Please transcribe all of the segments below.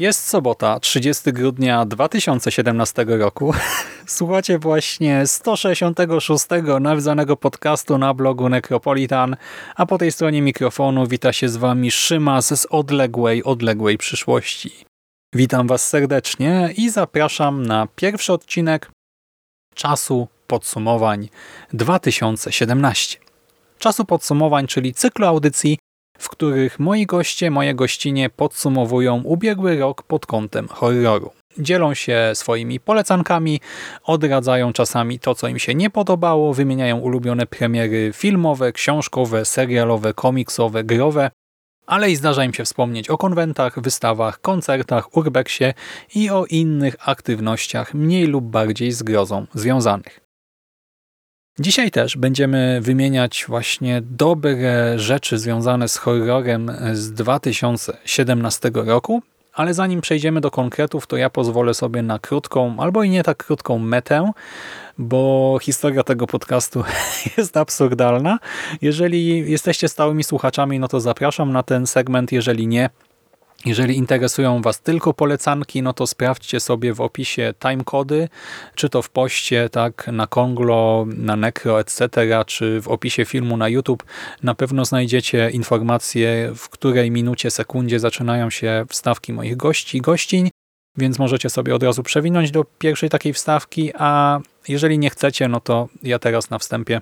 Jest sobota, 30 grudnia 2017 roku. Słuchacie właśnie 166 nawiązanego podcastu na blogu Necropolitan, a po tej stronie mikrofonu wita się z Wami Szymas z odległej, odległej przyszłości. Witam Was serdecznie i zapraszam na pierwszy odcinek Czasu Podsumowań 2017. Czasu Podsumowań, czyli cyklu audycji, w których moi goście, moje gościnie podsumowują ubiegły rok pod kątem horroru. Dzielą się swoimi polecankami, odradzają czasami to, co im się nie podobało, wymieniają ulubione premiery filmowe, książkowe, serialowe, komiksowe, growe, ale i zdarza im się wspomnieć o konwentach, wystawach, koncertach, urbexie i o innych aktywnościach mniej lub bardziej z grozą związanych. Dzisiaj też będziemy wymieniać właśnie dobre rzeczy związane z horrorem z 2017 roku, ale zanim przejdziemy do konkretów, to ja pozwolę sobie na krótką, albo i nie tak krótką metę, bo historia tego podcastu jest absurdalna. Jeżeli jesteście stałymi słuchaczami, no to zapraszam na ten segment, jeżeli nie, jeżeli interesują Was tylko polecanki, no to sprawdźcie sobie w opisie timecody, czy to w poście, tak, na Konglo, na Necro, etc., czy w opisie filmu na YouTube. Na pewno znajdziecie informacje, w której minucie, sekundzie zaczynają się wstawki moich gości i gościń, więc możecie sobie od razu przewinąć do pierwszej takiej wstawki, a jeżeli nie chcecie, no to ja teraz na wstępie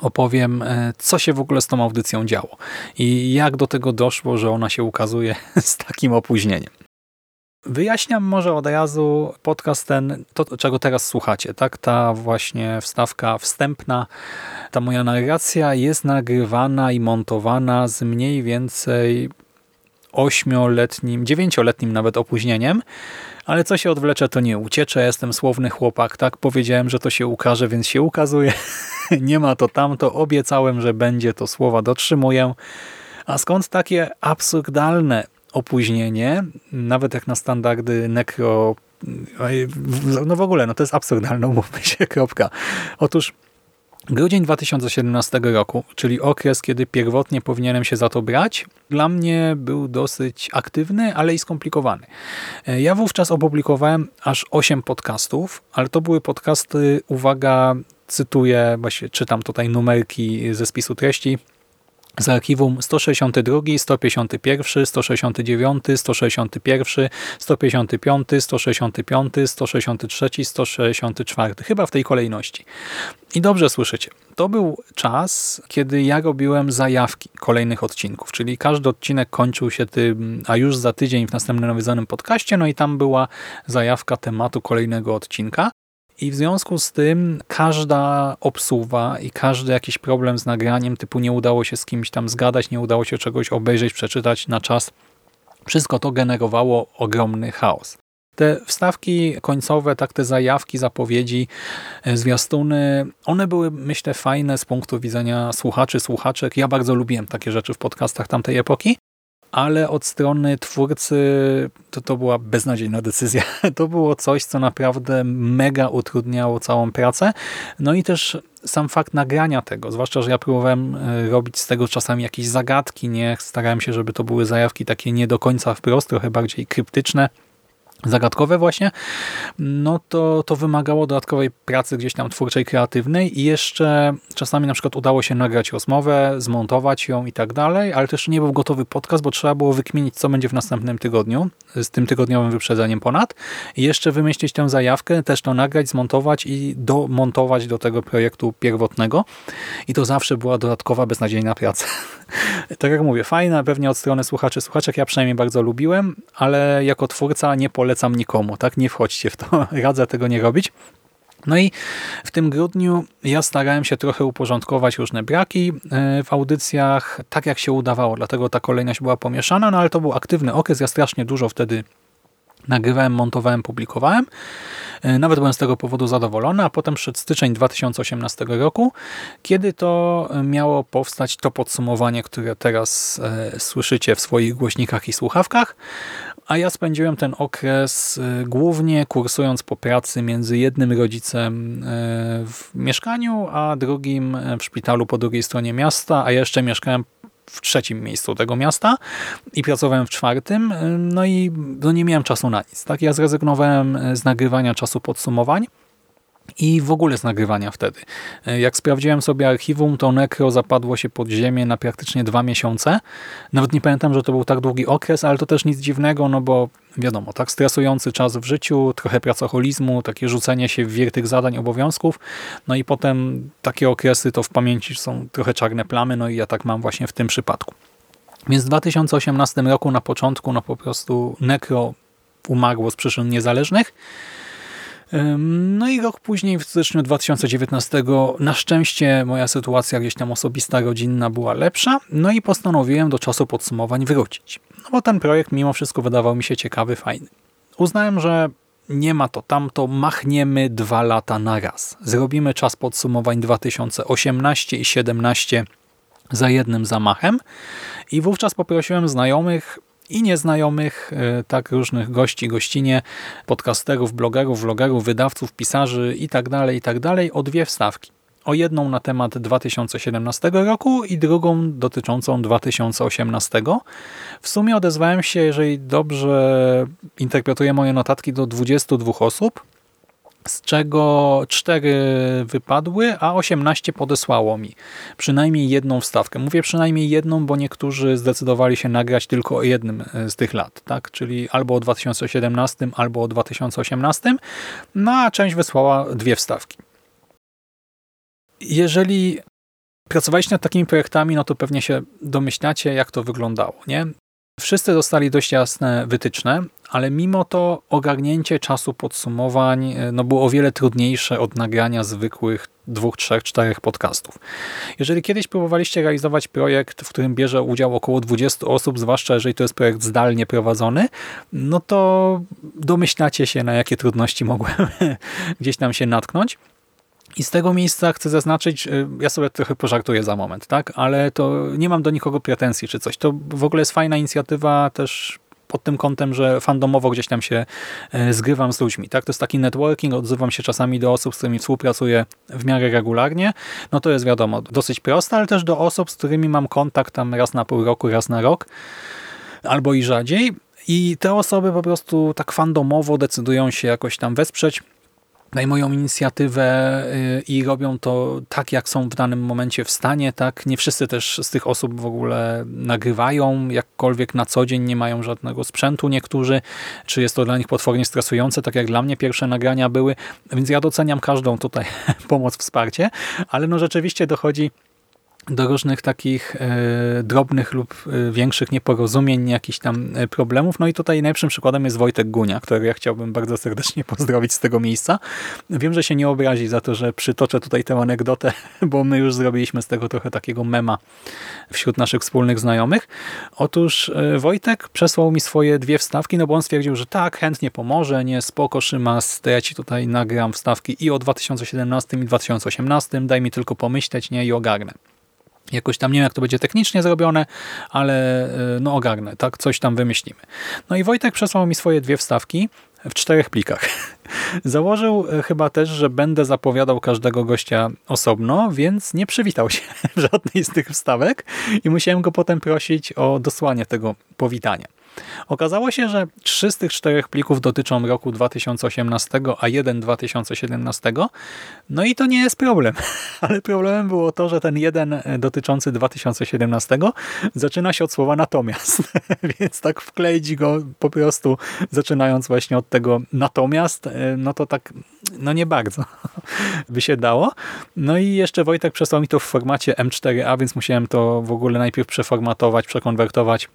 opowiem, e, co się w ogóle z tą audycją działo i jak do tego doszło, że ona się ukazuje z takim opóźnieniem. Wyjaśniam może od razu podcast ten, to czego teraz słuchacie, tak? Ta właśnie wstawka wstępna, ta moja narracja jest nagrywana i montowana z mniej więcej ośmioletnim, dziewięcioletnim nawet opóźnieniem, ale co się odwlecze, to nie ucieczę. Jestem słowny chłopak, tak? Powiedziałem, że to się ukaże, więc się ukazuje. nie ma to tamto. Obiecałem, że będzie to słowa, dotrzymuję. A skąd takie absurdalne opóźnienie, nawet jak na standardy nekro... No w ogóle, no to jest absurdalne, umówmy się, kropka. Otóż Grudzień 2017 roku, czyli okres, kiedy pierwotnie powinienem się za to brać, dla mnie był dosyć aktywny, ale i skomplikowany. Ja wówczas opublikowałem aż 8 podcastów, ale to były podcasty, uwaga, cytuję, właśnie czytam tutaj numerki ze spisu treści, z archiwum 162, 151, 169, 161, 155, 165, 163, 164. Chyba w tej kolejności. I dobrze słyszycie. To był czas, kiedy ja robiłem zajawki kolejnych odcinków, czyli każdy odcinek kończył się tym, a już za tydzień w następnym nawiedzonym podcaście, no i tam była zajawka tematu kolejnego odcinka. I w związku z tym każda obsuwa i każdy jakiś problem z nagraniem, typu nie udało się z kimś tam zgadać, nie udało się czegoś obejrzeć, przeczytać na czas, wszystko to generowało ogromny chaos. Te wstawki końcowe, tak te zajawki, zapowiedzi, e, zwiastuny, one były myślę fajne z punktu widzenia słuchaczy, słuchaczek. Ja bardzo lubiłem takie rzeczy w podcastach tamtej epoki, ale od strony twórcy to, to była beznadziejna decyzja. To było coś, co naprawdę mega utrudniało całą pracę. No i też sam fakt nagrania tego, zwłaszcza, że ja próbowałem e, robić z tego czasami jakieś zagadki, nie starałem się, żeby to były zajawki takie nie do końca wprost, trochę bardziej kryptyczne, zagadkowe właśnie, no to, to wymagało dodatkowej pracy gdzieś tam twórczej, kreatywnej i jeszcze czasami na przykład udało się nagrać rozmowę, zmontować ją i tak dalej, ale też nie był gotowy podcast, bo trzeba było wykminić, co będzie w następnym tygodniu, z tym tygodniowym wyprzedzeniem ponad i jeszcze wymyślić tę zajawkę, też to nagrać, zmontować i domontować do tego projektu pierwotnego i to zawsze była dodatkowa, beznadziejna praca. tak jak mówię, fajna pewnie od strony słuchaczy, słuchaczek ja przynajmniej bardzo lubiłem, ale jako twórca nie polecam nikomu, tak? Nie wchodźcie w to, radzę tego nie robić. No i w tym grudniu ja starałem się trochę uporządkować różne braki e, w audycjach, tak jak się udawało, dlatego ta kolejność była pomieszana, no ale to był aktywny okres, ja strasznie dużo wtedy nagrywałem, montowałem, publikowałem. E, nawet byłem z tego powodu zadowolony, a potem przed styczeń 2018 roku, kiedy to miało powstać to podsumowanie, które teraz e, słyszycie w swoich głośnikach i słuchawkach, a ja spędziłem ten okres e, głównie kursując po pracy między jednym rodzicem w mieszkaniu, a drugim w szpitalu po drugiej stronie miasta, a jeszcze mieszkałem w trzecim miejscu tego miasta i pracowałem w czwartym, no i no nie miałem czasu na nic. Tak? Ja zrezygnowałem z nagrywania czasu podsumowań i w ogóle z nagrywania wtedy. Jak sprawdziłem sobie archiwum, to Necro zapadło się pod ziemię na praktycznie dwa miesiące. Nawet nie pamiętam, że to był tak długi okres, ale to też nic dziwnego, no bo wiadomo, tak stresujący czas w życiu, trochę pracoholizmu, takie rzucenie się w wir tych zadań, obowiązków, no i potem takie okresy to w pamięci są trochę czarne plamy, no i ja tak mam właśnie w tym przypadku. Więc w 2018 roku na początku no po prostu Necro umarło z przyczyn niezależnych, no i rok później, w styczniu 2019, na szczęście moja sytuacja gdzieś tam osobista, rodzinna była lepsza, no i postanowiłem do czasu podsumowań wrócić. No bo ten projekt mimo wszystko wydawał mi się ciekawy, fajny. Uznałem, że nie ma to tamto, machniemy dwa lata na raz. Zrobimy czas podsumowań 2018 i 2017 za jednym zamachem i wówczas poprosiłem znajomych, i nieznajomych, e, tak różnych gości, gościnie, podcasterów, blogerów, vlogerów, wydawców, pisarzy itd., tak itd. Tak o dwie wstawki. O jedną na temat 2017 roku i drugą dotyczącą 2018. W sumie odezwałem się, jeżeli dobrze interpretuję moje notatki, do 22 osób, z czego 4 wypadły, a 18 podesłało mi przynajmniej jedną wstawkę. Mówię przynajmniej jedną, bo niektórzy zdecydowali się nagrać tylko o jednym e, z tych lat, tak? czyli albo o 2017, albo o 2018, no a część wysłała dwie wstawki. Jeżeli pracowaliście nad takimi projektami, no to pewnie się domyślacie, jak to wyglądało. Nie? Wszyscy dostali dość jasne wytyczne, ale mimo to ogarnięcie czasu podsumowań e, no, było o wiele trudniejsze od nagrania zwykłych dwóch, trzech, czterech podcastów. Jeżeli kiedyś próbowaliście realizować projekt, w którym bierze udział około 20 osób, zwłaszcza jeżeli to jest projekt zdalnie prowadzony, no to domyślacie się, na jakie trudności mogłem gdzieś tam się natknąć. I z tego miejsca chcę zaznaczyć, y, ja sobie trochę pożartuję za moment, tak, ale to nie mam do nikogo pretensji czy coś. To w ogóle jest fajna inicjatywa też pod tym kątem, że fandomowo gdzieś tam się y, zgrywam z ludźmi. Tak? To jest taki networking, odzywam się czasami do osób, z którymi współpracuję w miarę regularnie. No to jest wiadomo, dosyć proste, ale też do osób, z którymi mam kontakt tam raz na pół roku, raz na rok, albo i rzadziej. I te osoby po prostu tak fandomowo decydują się jakoś tam wesprzeć najmują inicjatywę y, i robią to tak, jak są w danym momencie w stanie. Tak, Nie wszyscy też z tych osób w ogóle nagrywają jakkolwiek na co dzień, nie mają żadnego sprzętu niektórzy, czy jest to dla nich potwornie stresujące, tak jak dla mnie pierwsze nagrania były, więc ja doceniam każdą tutaj pomoc, wsparcie, ale no rzeczywiście dochodzi do różnych takich e, drobnych lub e, większych nieporozumień, jakichś tam e, problemów. No i tutaj najlepszym przykładem jest Wojtek Gunia, którego ja chciałbym bardzo serdecznie pozdrowić z tego miejsca. Wiem, że się nie obrazi za to, że przytoczę tutaj tę anegdotę, bo my już zrobiliśmy z tego trochę takiego mema wśród naszych wspólnych znajomych. Otóż Wojtek przesłał mi swoje dwie wstawki, no bo on stwierdził, że tak, chętnie pomoże, nie, spoko, Szymas, to ja ci tutaj nagram wstawki i o 2017 i 2018, daj mi tylko pomyśleć, nie, i ogarnę. Jakoś tam nie wiem, jak to będzie technicznie zrobione, ale e, no ogarnę, tak? Coś tam wymyślimy. No i Wojtek przesłał mi swoje dwie wstawki w czterech plikach. Założył e, chyba też, że będę zapowiadał każdego gościa osobno, więc nie przywitał się w żadnej z tych wstawek i musiałem go potem prosić o dosłanie tego powitania. Okazało się, że trzy z tych czterech plików dotyczą roku 2018, a jeden 2017. No i to nie jest problem, ale problemem było to, że ten jeden e, dotyczący 2017 zaczyna się od słowa natomiast, więc tak wkleić go po prostu zaczynając właśnie od tego natomiast, e, no to tak, no nie bardzo by się dało. No i jeszcze Wojtek przesłał mi to w formacie M4A, więc musiałem to w ogóle najpierw przeformatować, przekonwertować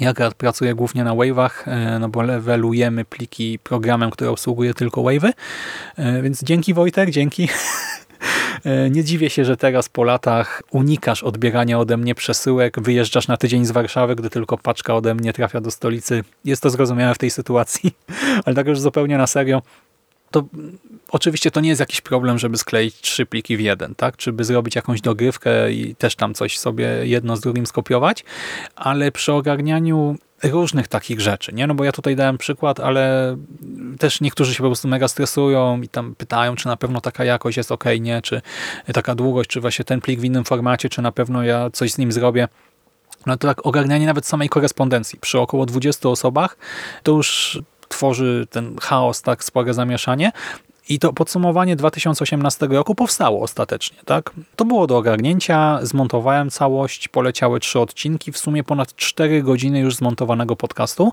ja pracuję głównie na Wave'ach, e, no bo levelujemy pliki programem, który obsługuje tylko Wave'y, e, więc dzięki Wojtek, dzięki. E, nie dziwię się, że teraz po latach unikasz odbierania ode mnie przesyłek, wyjeżdżasz na tydzień z Warszawy, gdy tylko paczka ode mnie trafia do stolicy. Jest to zrozumiałe w tej sytuacji, ale tak już zupełnie na serio to oczywiście to nie jest jakiś problem, żeby skleić trzy pliki w jeden, tak? Czy by zrobić jakąś dogrywkę i też tam coś sobie jedno z drugim skopiować, ale przy ogarnianiu różnych takich rzeczy, nie? No bo ja tutaj dałem przykład, ale też niektórzy się po prostu mega stresują i tam pytają, czy na pewno taka jakość jest ok, nie? Czy taka długość, czy właśnie ten plik w innym formacie, czy na pewno ja coś z nim zrobię. No to tak ogarnianie nawet samej korespondencji przy około 20 osobach to już tworzy ten chaos, tak spore zamieszanie. I to podsumowanie 2018 roku powstało ostatecznie. tak? To było do ogarnięcia, zmontowałem całość, poleciały trzy odcinki, w sumie ponad 4 godziny już zmontowanego podcastu.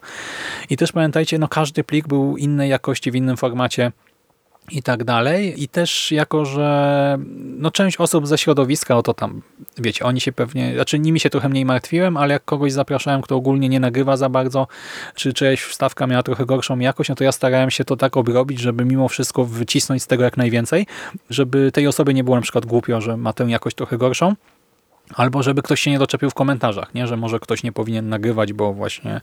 I też pamiętajcie, no każdy plik był innej jakości, w innym formacie i tak dalej. I też jako, że no część osób ze środowiska, o to tam, wiecie, oni się pewnie, znaczy nimi się trochę mniej martwiłem, ale jak kogoś zapraszałem, kto ogólnie nie nagrywa za bardzo, czy czyjaś wstawka miała trochę gorszą jakość, no to ja starałem się to tak obrobić, żeby mimo wszystko wycisnąć z tego jak najwięcej, żeby tej osoby nie było na przykład głupio, że ma tę jakość trochę gorszą. Albo żeby ktoś się nie doczepił w komentarzach, nie? że może ktoś nie powinien nagrywać, bo właśnie,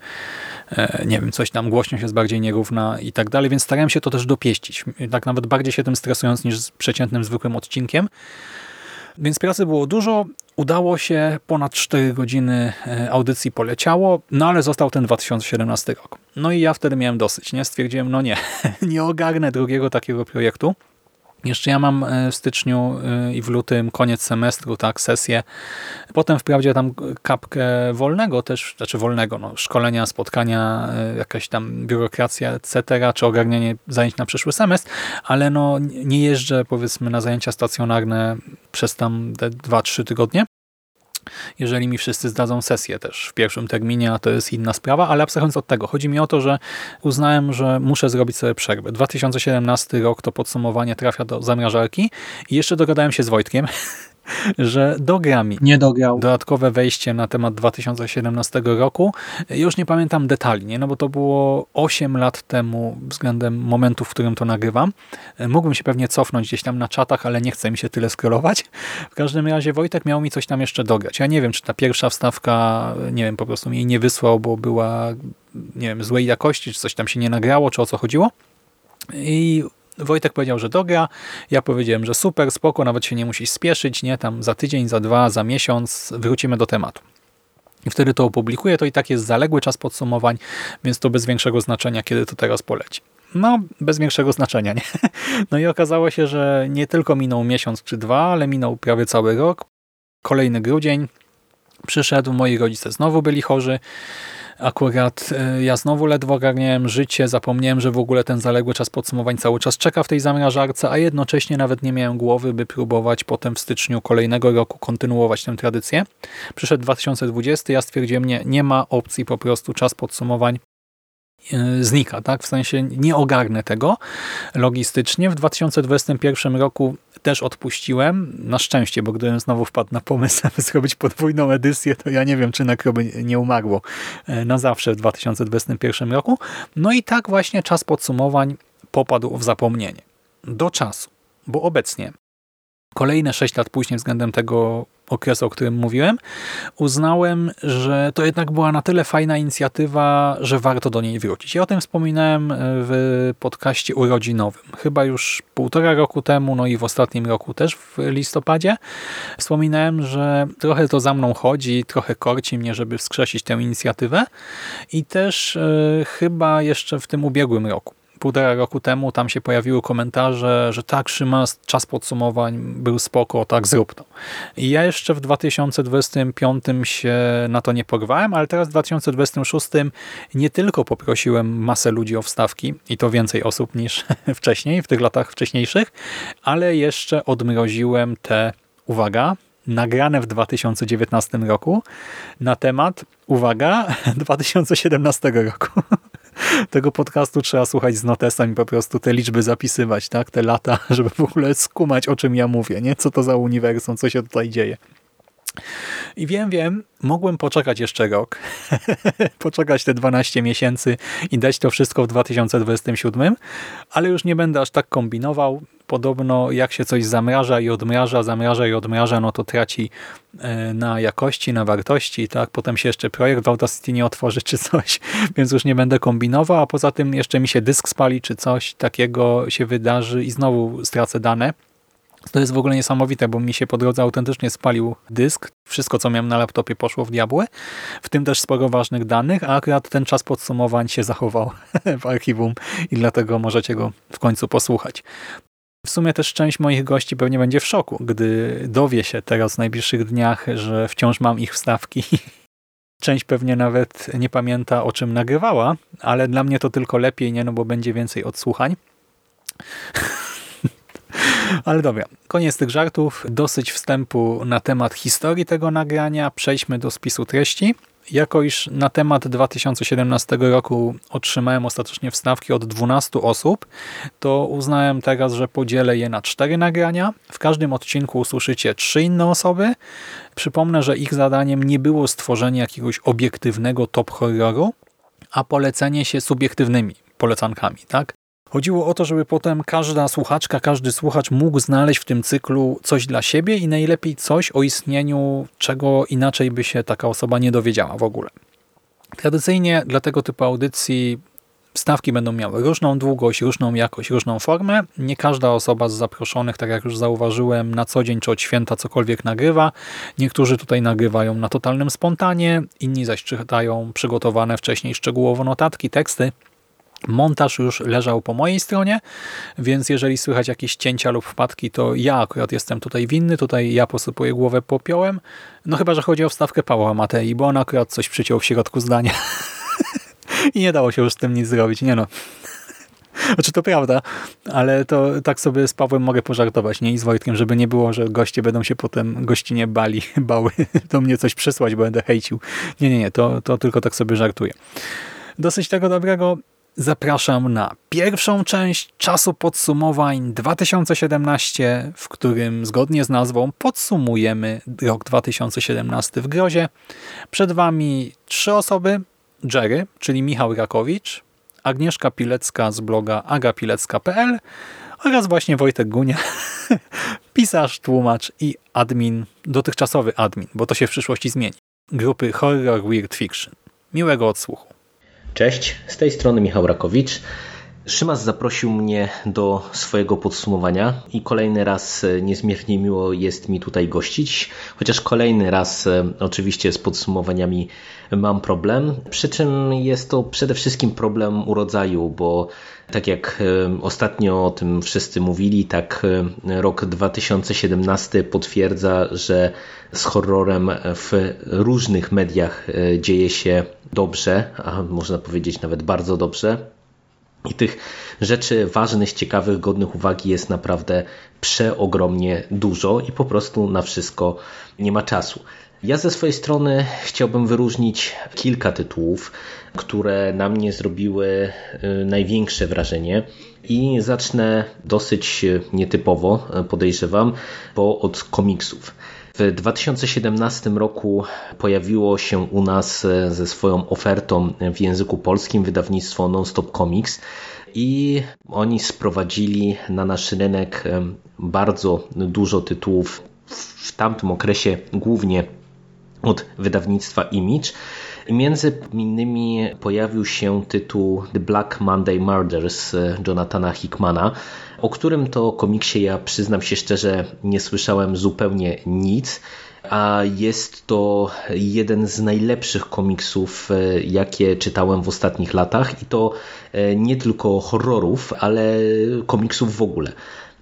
e, nie wiem, coś tam głośność jest bardziej nierówna i tak dalej, więc starałem się to też dopieścić. Tak nawet bardziej się tym stresując niż z przeciętnym, zwykłym odcinkiem. Więc pracy było dużo, udało się, ponad 4 godziny e, audycji poleciało, no ale został ten 2017 rok. No i ja wtedy miałem dosyć, nie? Stwierdziłem, no nie, nie ogarnę drugiego takiego projektu. Jeszcze ja mam e, w styczniu e, i w lutym koniec semestru, tak, sesję. Potem wprawdzie tam kapkę wolnego też, znaczy wolnego, no, szkolenia, spotkania, e, jakaś tam biurokracja, etc., czy ogarnianie zajęć na przyszły semestr, ale no nie jeżdżę powiedzmy na zajęcia stacjonarne przez tam te 2-3 tygodnie jeżeli mi wszyscy zdadzą sesję też w pierwszym terminie, a to jest inna sprawa, ale abstrahując od tego, chodzi mi o to, że uznałem, że muszę zrobić sobie przerwę. 2017 rok to podsumowanie trafia do zamrażarki i jeszcze dogadałem się z Wojtkiem, że dogra mi nie dograł dodatkowe wejście na temat 2017 roku. Już nie pamiętam detali, nie? no bo to było 8 lat temu względem momentu, w którym to nagrywam. Mógłbym się pewnie cofnąć gdzieś tam na czatach, ale nie chcę mi się tyle scrollować. W każdym razie Wojtek miał mi coś tam jeszcze dograć. Ja nie wiem, czy ta pierwsza wstawka, nie wiem, po prostu mi jej nie wysłał, bo była nie wiem, złej jakości, czy coś tam się nie nagrało, czy o co chodziło. I Wojtek powiedział, że dogra. Ja powiedziałem, że super, spoko, nawet się nie musisz spieszyć, nie? Tam za tydzień, za dwa, za miesiąc wrócimy do tematu. I wtedy to opublikuję. To i tak jest zaległy czas podsumowań, więc to bez większego znaczenia, kiedy to teraz poleci. No, bez większego znaczenia, nie? No i okazało się, że nie tylko minął miesiąc czy dwa, ale minął prawie cały rok. Kolejny grudzień przyszedł, moi rodzice znowu byli chorzy. Akurat e, ja znowu ledwo ogarniałem życie, zapomniałem, że w ogóle ten zaległy czas podsumowań cały czas czeka w tej zamrażarce, a jednocześnie nawet nie miałem głowy, by próbować potem w styczniu kolejnego roku kontynuować tę tradycję. Przyszedł 2020, ja stwierdziłem, nie, nie ma opcji po prostu czas podsumowań znika, tak? W sensie nie ogarnę tego logistycznie. W 2021 roku też odpuściłem. Na szczęście, bo gdybym znowu wpadł na pomysł, aby zrobić podwójną edycję, to ja nie wiem, czy Nekroby nie umarło e, na zawsze w 2021 roku. No i tak właśnie czas podsumowań popadł w zapomnienie. Do czasu, bo obecnie kolejne 6 lat później względem tego okresu, o którym mówiłem, uznałem, że to jednak była na tyle fajna inicjatywa, że warto do niej wrócić. Ja o tym wspominałem w podcaście urodzinowym. Chyba już półtora roku temu, no i w ostatnim roku też w listopadzie. Wspominałem, że trochę to za mną chodzi, trochę korci mnie, żeby wskrzesić tę inicjatywę i też e, chyba jeszcze w tym ubiegłym roku półtora roku temu tam się pojawiły komentarze, że tak, Szymas, czas podsumowań był spoko, tak, zrób to. I ja jeszcze w 2025 się na to nie porwałem, ale teraz w 2026 nie tylko poprosiłem masę ludzi o wstawki i to więcej osób niż wcześniej, w tych latach wcześniejszych, ale jeszcze odmroziłem te, uwaga, nagrane w 2019 roku na temat, uwaga, 2017 roku. Tego podcastu trzeba słuchać z notesem i po prostu te liczby zapisywać, tak? Te lata, żeby w ogóle skumać, o czym ja mówię, nie? Co to za uniwersum, co się tutaj dzieje. I wiem, wiem, mogłem poczekać jeszcze rok, poczekać te 12 miesięcy i dać to wszystko w 2027, ale już nie będę aż tak kombinował. Podobno jak się coś zamraża i odmraża, zamraża i odmraża, no to traci e, na jakości, na wartości, tak? Potem się jeszcze projekt w Audacity nie otworzy czy coś, więc już nie będę kombinował, a poza tym jeszcze mi się dysk spali czy coś takiego się wydarzy i znowu stracę dane. To jest w ogóle niesamowite, bo mi się po drodze autentycznie spalił dysk. Wszystko, co miałem na laptopie poszło w diabły, w tym też sporo ważnych danych, a akurat ten czas podsumowań się zachował w archiwum i dlatego możecie go w końcu posłuchać. W sumie też część moich gości pewnie będzie w szoku, gdy dowie się teraz w najbliższych dniach, że wciąż mam ich wstawki. Część pewnie nawet nie pamięta, o czym nagrywała, ale dla mnie to tylko lepiej, nie? No bo będzie więcej odsłuchań. Ale dobra, koniec tych żartów. Dosyć wstępu na temat historii tego nagrania. Przejdźmy do spisu treści. Jako iż na temat 2017 roku otrzymałem ostatecznie wstawki od 12 osób, to uznałem teraz, że podzielę je na cztery nagrania. W każdym odcinku usłyszycie trzy inne osoby. Przypomnę, że ich zadaniem nie było stworzenie jakiegoś obiektywnego top horroru, a polecenie się subiektywnymi polecankami. Tak? Chodziło o to, żeby potem każda słuchaczka, każdy słuchacz mógł znaleźć w tym cyklu coś dla siebie i najlepiej coś o istnieniu, czego inaczej by się taka osoba nie dowiedziała w ogóle. Tradycyjnie dla tego typu audycji stawki będą miały różną długość, różną jakość, różną formę. Nie każda osoba z zaproszonych, tak jak już zauważyłem, na co dzień czy od święta cokolwiek nagrywa. Niektórzy tutaj nagrywają na totalnym spontanie, inni zaś czytają przygotowane wcześniej szczegółowo notatki, teksty. Montaż już leżał po mojej stronie, więc jeżeli słychać jakieś cięcia lub wpadki, to ja akurat jestem tutaj winny, tutaj ja posypuję głowę popiołem. No chyba, że chodzi o wstawkę Pawła Matei, bo on akurat coś przyciął w środku zdania. I nie dało się już z tym nic zrobić, nie no. Znaczy to prawda, ale to tak sobie z Pawłem mogę pożartować, nie? I z Wojtkiem, żeby nie było, że goście będą się potem gościnie bali, bały do mnie coś przysłać, bo będę hejcił. Nie, nie, nie, to, to tylko tak sobie żartuję. Dosyć tego dobrego zapraszam na pierwszą część czasu podsumowań 2017, w którym zgodnie z nazwą podsumujemy rok 2017 w grozie. Przed Wami trzy osoby. Jerry, czyli Michał Rakowicz, Agnieszka Pilecka z bloga agapilecka.pl oraz właśnie Wojtek Gunia, pisarz, tłumacz i admin, dotychczasowy admin, bo to się w przyszłości zmieni, grupy Horror Weird Fiction. Miłego odsłuchu. Cześć, z tej strony Michał Rakowicz. Szymas zaprosił mnie do swojego podsumowania i kolejny raz e, niezmiernie miło jest mi tutaj gościć, chociaż kolejny raz e, oczywiście z podsumowaniami mam problem, przy czym jest to przede wszystkim problem urodzaju, bo tak jak e, ostatnio o tym wszyscy mówili, tak rok 2017 potwierdza, że z horrorem w różnych mediach dzieje się dobrze, a można powiedzieć nawet bardzo dobrze. I tych rzeczy ważnych, ciekawych, godnych uwagi jest naprawdę przeogromnie dużo i po prostu na wszystko nie ma czasu. Ja ze swojej strony chciałbym wyróżnić kilka tytułów, które na mnie zrobiły y, największe wrażenie i zacznę dosyć nietypowo, podejrzewam, bo od komiksów. W 2017 roku pojawiło się u nas e, ze swoją ofertą w języku polskim wydawnictwo Nonstop Comics i oni sprowadzili na nasz rynek e, bardzo dużo tytułów w tamtym okresie głównie od wydawnictwa Image. Między innymi pojawił się tytuł The Black Monday Murders Jonathana Hickmana, o którym to komiksie ja przyznam się szczerze nie słyszałem zupełnie nic a jest to jeden z najlepszych komiksów, e, jakie czytałem w ostatnich latach i to e, nie tylko horrorów, ale komiksów w ogóle.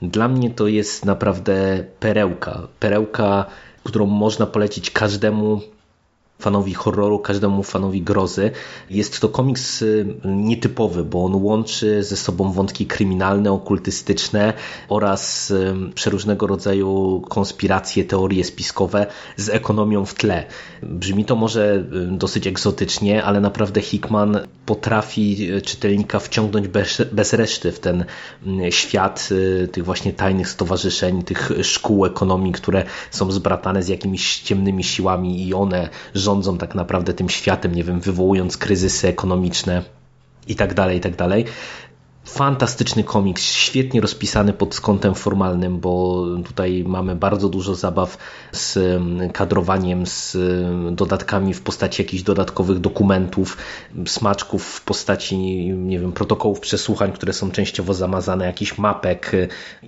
Dla mnie to jest naprawdę perełka. Perełka, którą można polecić każdemu fanowi horroru, każdemu fanowi grozy. Jest to komiks y, nietypowy, bo on łączy ze sobą wątki kryminalne, okultystyczne oraz y, przeróżnego rodzaju konspiracje, teorie spiskowe z ekonomią w tle. Brzmi to może y, dosyć egzotycznie, ale naprawdę Hickman potrafi czytelnika wciągnąć bez, bez reszty w ten świat tych właśnie tajnych stowarzyszeń, tych szkół ekonomii, które są zbratane z jakimiś ciemnymi siłami i one rządzą tak naprawdę tym światem, nie wiem, wywołując kryzysy ekonomiczne i tak dalej, i tak dalej. Fantastyczny komiks, świetnie rozpisany pod kątem formalnym, bo tutaj mamy bardzo dużo zabaw z kadrowaniem, z dodatkami w postaci jakichś dodatkowych dokumentów, smaczków w postaci, nie wiem, protokołów przesłuchań, które są częściowo zamazane, jakichś mapek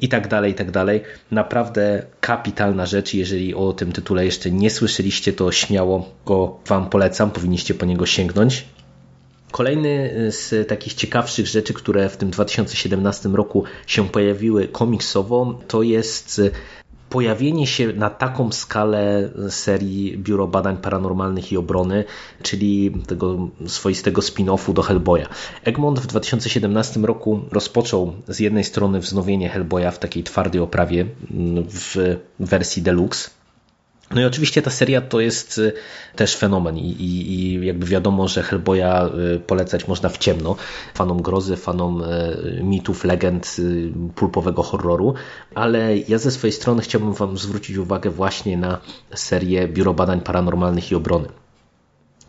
i tak dalej, i tak dalej. Naprawdę kapitalna rzecz. Jeżeli o tym tytule jeszcze nie słyszeliście, to śmiało go Wam polecam, powinniście po niego sięgnąć. Kolejny z takich ciekawszych rzeczy, które w tym 2017 roku się pojawiły komiksowo, to jest pojawienie się na taką skalę serii Biuro Badań Paranormalnych i Obrony, czyli tego swoistego spin-offu do Hellboya. Egmont w 2017 roku rozpoczął z jednej strony wznowienie Hellboya w takiej twardej oprawie w wersji deluxe, no i oczywiście ta seria to jest y, też fenomen i, i, i, jakby wiadomo, że Hellboya y, polecać można w ciemno fanom grozy, fanom y, mitów, legend, pulpowego horroru, ale ja ze swojej strony chciałbym Wam zwrócić uwagę właśnie na serię Biuro Badań Paranormalnych i Obrony.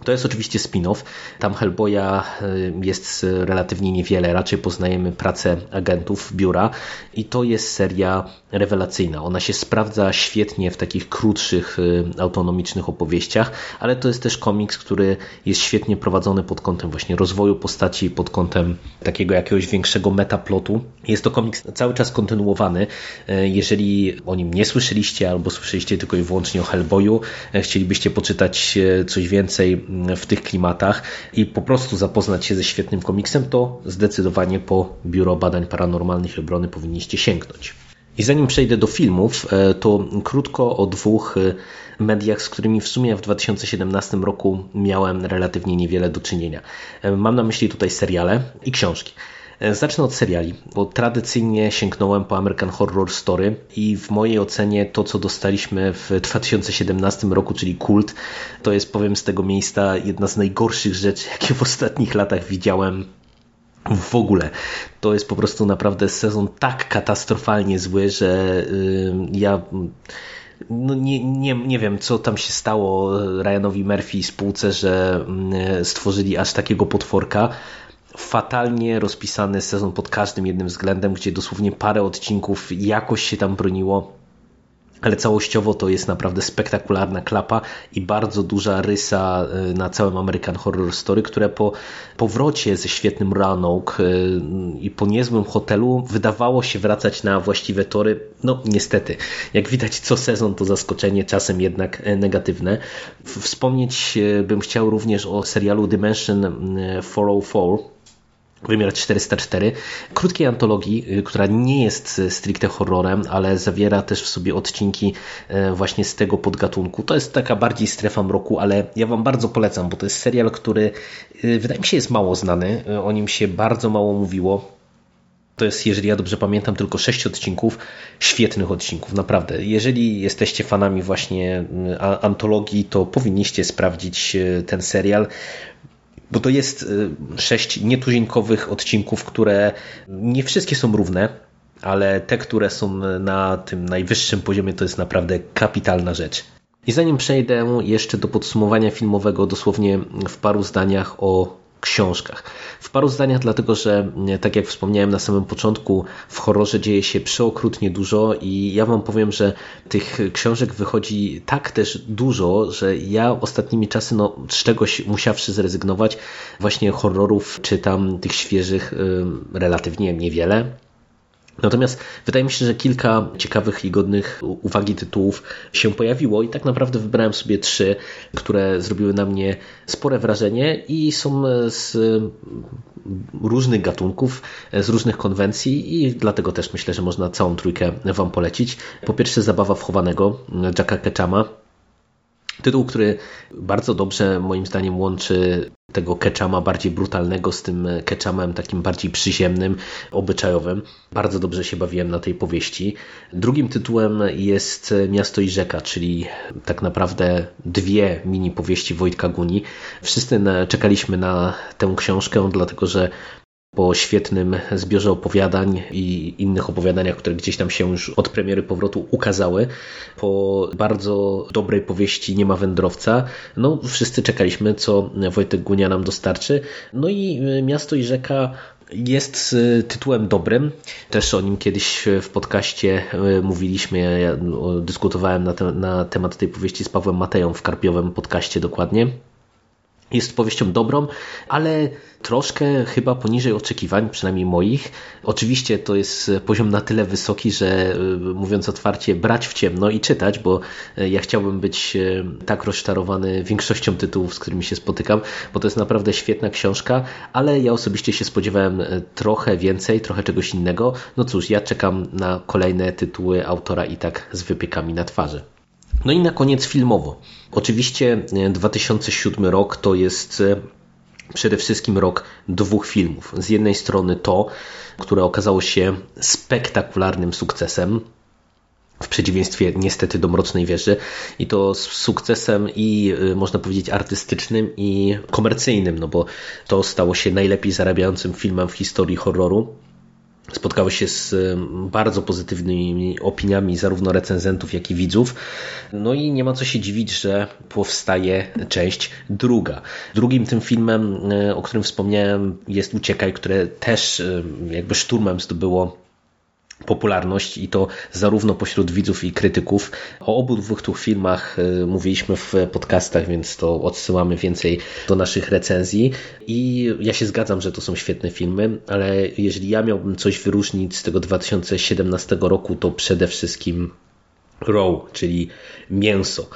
To jest oczywiście spin-off. Tam Hellboya y, jest relatywnie niewiele, raczej poznajemy pracę agentów biura i to jest seria rewelacyjna. Ona się sprawdza świetnie w takich krótszych, y, autonomicznych opowieściach, ale to jest też komiks, który jest świetnie prowadzony pod kątem właśnie rozwoju postaci, pod kątem takiego jakiegoś większego metaplotu. Jest to komiks cały czas kontynuowany. Y, jeżeli o nim nie słyszeliście albo słyszeliście tylko i wyłącznie o Hellboyu, chcielibyście poczytać coś więcej w tych klimatach i po prostu zapoznać się ze świetnym komiksem, to zdecydowanie po Biuro Badań Paranormalnych i Obrony powinniście sięgnąć. I zanim przejdę do filmów, e, to krótko o dwóch e, mediach, z którymi w sumie w 2017 roku miałem relatywnie niewiele do czynienia. E, mam na myśli tutaj seriale i książki. E, zacznę od seriali, bo tradycyjnie sięgnąłem po American Horror Story i w mojej ocenie to, co dostaliśmy w 2017 roku, czyli Kult, to jest, powiem z tego miejsca, jedna z najgorszych rzeczy, jakie w ostatnich latach widziałem w ogóle. To jest po prostu naprawdę sezon tak katastrofalnie zły, że yy, ja no nie, nie, nie wiem, co tam się stało Ryanowi Murphy i spółce, że yy, stworzyli aż takiego potworka fatalnie rozpisany sezon pod każdym jednym względem, gdzie dosłownie parę odcinków jakoś się tam broniło ale całościowo to jest naprawdę spektakularna klapa i bardzo duża rysa y, na całym American Horror Story, które po powrocie ze świetnym Roanoke i po niezłym hotelu wydawało się wracać na właściwe tory. No niestety, jak widać co sezon to zaskoczenie, czasem jednak e, negatywne. Wspomnieć y, bym chciał również o serialu Dimension 404, Wymiar 404, krótkiej antologii, y, która nie jest stricte horrorem, ale zawiera też w sobie odcinki y, właśnie z tego podgatunku. To jest taka bardziej strefa mroku, ale ja Wam bardzo polecam, bo to jest serial, który y, wydaje mi się jest mało znany, o nim się bardzo mało mówiło. To jest, jeżeli ja dobrze pamiętam, tylko sześć odcinków, świetnych odcinków, naprawdę. Jeżeli jesteście fanami właśnie antologii, to powinniście sprawdzić ten serial bo to jest y, sześć nietuzinkowych odcinków, które nie wszystkie są równe, ale te, które są na tym najwyższym poziomie, to jest naprawdę kapitalna rzecz. I zanim przejdę jeszcze do podsumowania filmowego, dosłownie w paru zdaniach o książkach. W paru zdaniach, dlatego że, tak jak wspomniałem na samym początku, w horrorze dzieje się przeokrutnie dużo i ja Wam powiem, że tych książek wychodzi tak też dużo, że ja ostatnimi czasy, no, z czegoś musiawszy zrezygnować, właśnie horrorów czytam tych świeżych relatywnie niewiele Natomiast wydaje mi się, że kilka ciekawych i godnych uwagi tytułów się pojawiło i tak naprawdę wybrałem sobie trzy, które zrobiły na mnie spore wrażenie i są z różnych gatunków, z różnych konwencji i dlatego też myślę, że można całą trójkę Wam polecić. Po pierwsze Zabawa wchowanego Jacka Ketchama, Tytuł, który bardzo dobrze moim zdaniem łączy tego keczama bardziej brutalnego z tym keczamem takim bardziej przyziemnym, obyczajowym. Bardzo dobrze się bawiłem na tej powieści. Drugim tytułem jest Miasto i Rzeka, czyli tak naprawdę dwie mini powieści Wojtka Guni. Wszyscy czekaliśmy na tę książkę, dlatego że po świetnym zbiorze opowiadań i innych opowiadaniach, które gdzieś tam się już od premiery powrotu ukazały, po bardzo dobrej powieści Nie ma wędrowca, no wszyscy czekaliśmy, co Wojtek Gunia nam dostarczy. No i Miasto i Rzeka jest tytułem dobrym. Też o nim kiedyś w podcaście e, mówiliśmy. Ja dyskutowałem na, te, na temat tej powieści z Pawłem Mateją w Karpiowym podcaście dokładnie. Jest powieścią dobrą, ale troszkę chyba poniżej oczekiwań, przynajmniej moich. Oczywiście to jest poziom na tyle wysoki, że y, mówiąc otwarcie, brać w ciemno i czytać, bo y, ja chciałbym być y, tak rozczarowany większością tytułów, z którymi się spotykam, bo to jest naprawdę świetna książka, ale ja osobiście się spodziewałem trochę więcej, trochę czegoś innego. No cóż, ja czekam na kolejne tytuły autora i tak z wypiekami na twarzy. No i na koniec filmowo. Oczywiście 2007 e, rok to jest e, przede wszystkim rok dwóch filmów. Z jednej strony to, które okazało się spektakularnym sukcesem, w przeciwieństwie niestety do Mrocznej Wieży i to z sukcesem i e, można powiedzieć artystycznym i komercyjnym, no bo to stało się najlepiej zarabiającym filmem w historii horroru spotkały się z bardzo pozytywnymi opiniami zarówno recenzentów, jak i widzów. No i nie ma co się dziwić, że powstaje część druga. Drugim tym filmem, e, o którym wspomniałem, jest Uciekaj, które też jakby szturmem zdobyło popularność i to zarówno pośród widzów i krytyków. O obu dwóch tych filmach y, mówiliśmy w podcastach, więc to odsyłamy więcej do naszych recenzji i ja się zgadzam, że to są świetne filmy, ale jeżeli ja miałbym coś wyróżnić z tego 2017 roku, to przede wszystkim Row, czyli mięso.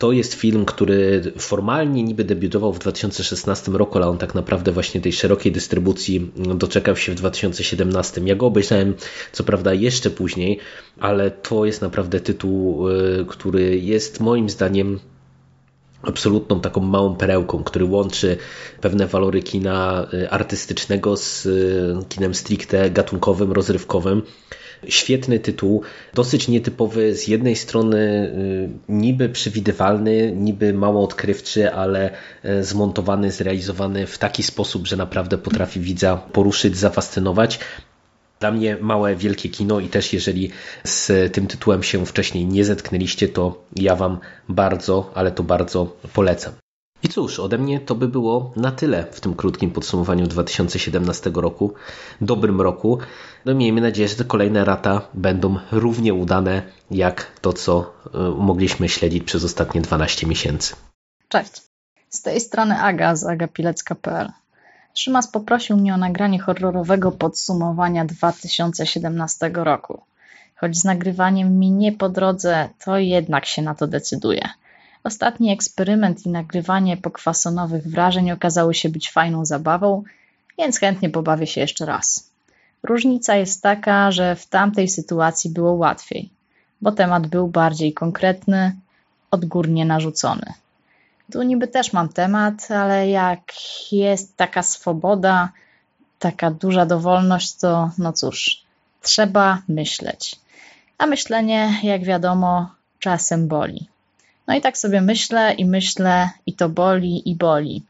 To jest film, który formalnie niby debiutował w 2016 roku, ale on tak naprawdę właśnie tej szerokiej dystrybucji doczekał się w 2017. Ja go obejrzałem co prawda jeszcze później, ale to jest naprawdę tytuł, y, który jest moim zdaniem absolutną taką małą perełką, który łączy pewne walory kina y, artystycznego z y, kinem stricte gatunkowym, rozrywkowym. Świetny tytuł, dosyć nietypowy, z jednej strony y, niby przewidywalny, niby mało odkrywczy, ale y, zmontowany, zrealizowany w taki sposób, że naprawdę potrafi widza poruszyć, zafascynować. Dla mnie małe, wielkie kino i też jeżeli z tym tytułem się wcześniej nie zetknęliście, to ja Wam bardzo, ale to bardzo polecam. I cóż, ode mnie to by było na tyle w tym krótkim podsumowaniu 2017 roku, dobrym roku. No miejmy nadzieję, że te kolejne lata będą równie udane jak to, co e, mogliśmy śledzić przez ostatnie 12 miesięcy. Cześć, z tej strony Aga z agapilecka.pl. Szymas poprosił mnie o nagranie horrorowego podsumowania 2017 roku. Choć z nagrywaniem mi nie po drodze, to jednak się na to decyduję. Ostatni eksperyment i nagrywanie pokwasonowych wrażeń okazały się być fajną zabawą, więc chętnie pobawię się jeszcze raz. Różnica jest taka, że w tamtej sytuacji było łatwiej, bo temat był bardziej konkretny, odgórnie narzucony. Tu niby też mam temat, ale jak jest taka swoboda, taka duża dowolność, to no cóż, trzeba myśleć. A myślenie, jak wiadomo, czasem boli. No i tak sobie myślę i myślę, i to boli, i boli.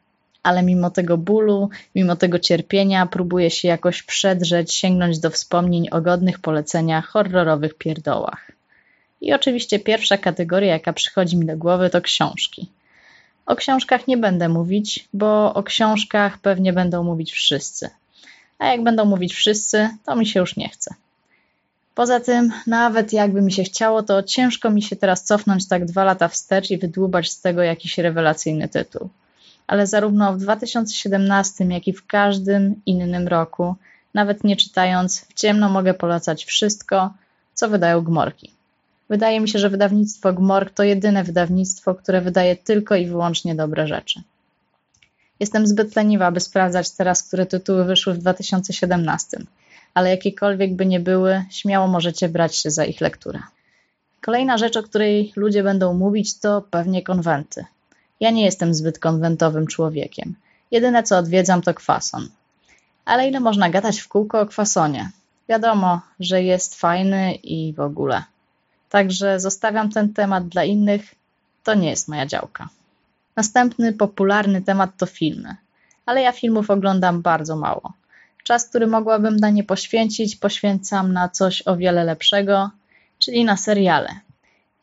Ale mimo tego bólu, mimo tego cierpienia, próbuję się jakoś przedrzeć, sięgnąć do wspomnień o godnych poleceniach, horrorowych pierdołach. I oczywiście pierwsza kategoria, jaka przychodzi mi do głowy, to książki. O książkach nie będę mówić, bo o książkach pewnie będą mówić wszyscy. A jak będą mówić wszyscy, to mi się już nie chce. Poza tym, nawet jakby mi się chciało, to ciężko mi się teraz cofnąć tak dwa lata wstecz i wydłubać z tego jakiś rewelacyjny tytuł. Ale zarówno w 2017, jak i w każdym innym roku, nawet nie czytając, w ciemno mogę polecać wszystko, co wydają gmorki. Wydaje mi się, że wydawnictwo Gmork to jedyne wydawnictwo, które wydaje tylko i wyłącznie dobre rzeczy. Jestem zbyt leniwa, aby sprawdzać teraz, które tytuły wyszły w 2017, ale jakiekolwiek by nie były, śmiało możecie brać się za ich lekturę. Kolejna rzecz, o której ludzie będą mówić, to pewnie konwenty. Ja nie jestem zbyt konwentowym człowiekiem. Jedyne co odwiedzam to kwason. Ale ile można gadać w kółko o kwasonie? Wiadomo, że jest fajny i w ogóle. Także zostawiam ten temat dla innych. To nie jest moja działka. Następny popularny temat to filmy. Ale ja filmów oglądam bardzo mało. Czas, który mogłabym na nie poświęcić, poświęcam na coś o wiele lepszego, czyli na seriale.